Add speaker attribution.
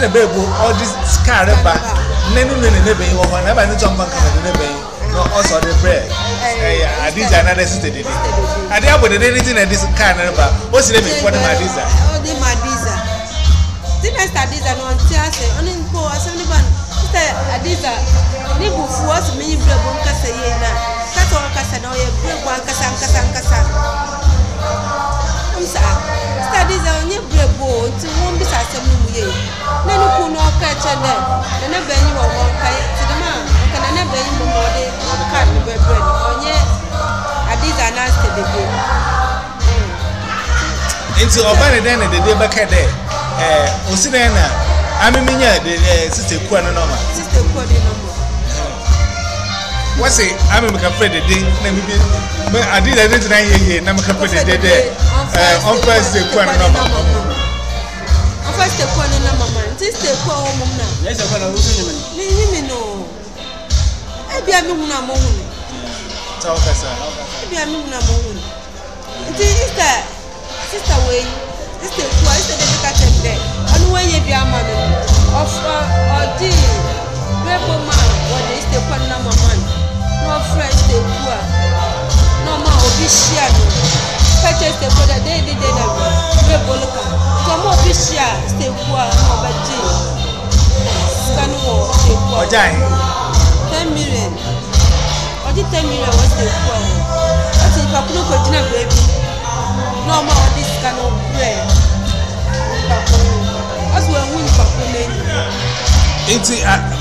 Speaker 1: na ebe bụ ọ dị skar ba nne nne na ebe ihe ọhụrụ na ebe anyị chọọ mma nka na ebe ihe na ọsọ dị bred adịja anada site dede adị abụ dede ndị na dị skar na ba o si na ebe ụfọdụ ma adịza
Speaker 2: sinɛsɛ adiza na ɔnti ase ɔne mpo asɛm ne ba no sɛ adiza ne bufu ɔsɛ menyi berɛ bɔ nkasa yie na kasa ɔkasa na ɔyɛ berɛ bɔ ankasa ankasa ankasa m sɛ a sɛ adiza ɔnyɛ berɛ bɔ nti wɔn bi sɛ asɛm kyɛ dɛ nana bɛnyi wɔ hɔ nkae te dɛm a nka nana bɛnyi mu ma ɔde kaa no bɛbrɛ no ɔnyɛ adiza anaasɛ dede.
Speaker 1: Hmm. nti ɔba ne dɛn na dede bɛka dɛ ɛɛ osi dɛn na ameminya de ɛɛ sista kua no nɔma. sista kua de nɔma. wɔsi ami ka fɛ dede na mi bi adi dade tena yeye na mi ka fɛ dede dɛ ɛɛ ɔnfɛ sista kua no nɔma
Speaker 2: sɛ kɔ no na mama nti sɛ kɔ wɔ mom na
Speaker 1: ɛsɛ kɔ na wosu
Speaker 2: nyimi menyimi no ebia mehu na mohu no sɛ wokasa ebia mehu na mohu no nti sɛ sista wei sista kua sista de bika kyɛ dɛ ɔno wɔyɛ bi ama no ɔfra ɔdi rebo ma wɔde sista kɔ no na mama no na ɔfra sista kua na ɔma obi hyia no kɛkyɛ sista kɔ dɛ deede deede rebo no ka. ọjà yẹn. ten million ọdún ten million wọ́n ti kú ọ̀hún wọ́n ti ìpàkúrò kò jìnnà bẹ́ẹ̀bí náà ọmọ ọdún sika náà òwúrọ̀ ẹ̀ ìpàkúrò wọ́n ti wọ̀ ẹ̀hún ìpàkúrò lẹ́yìn.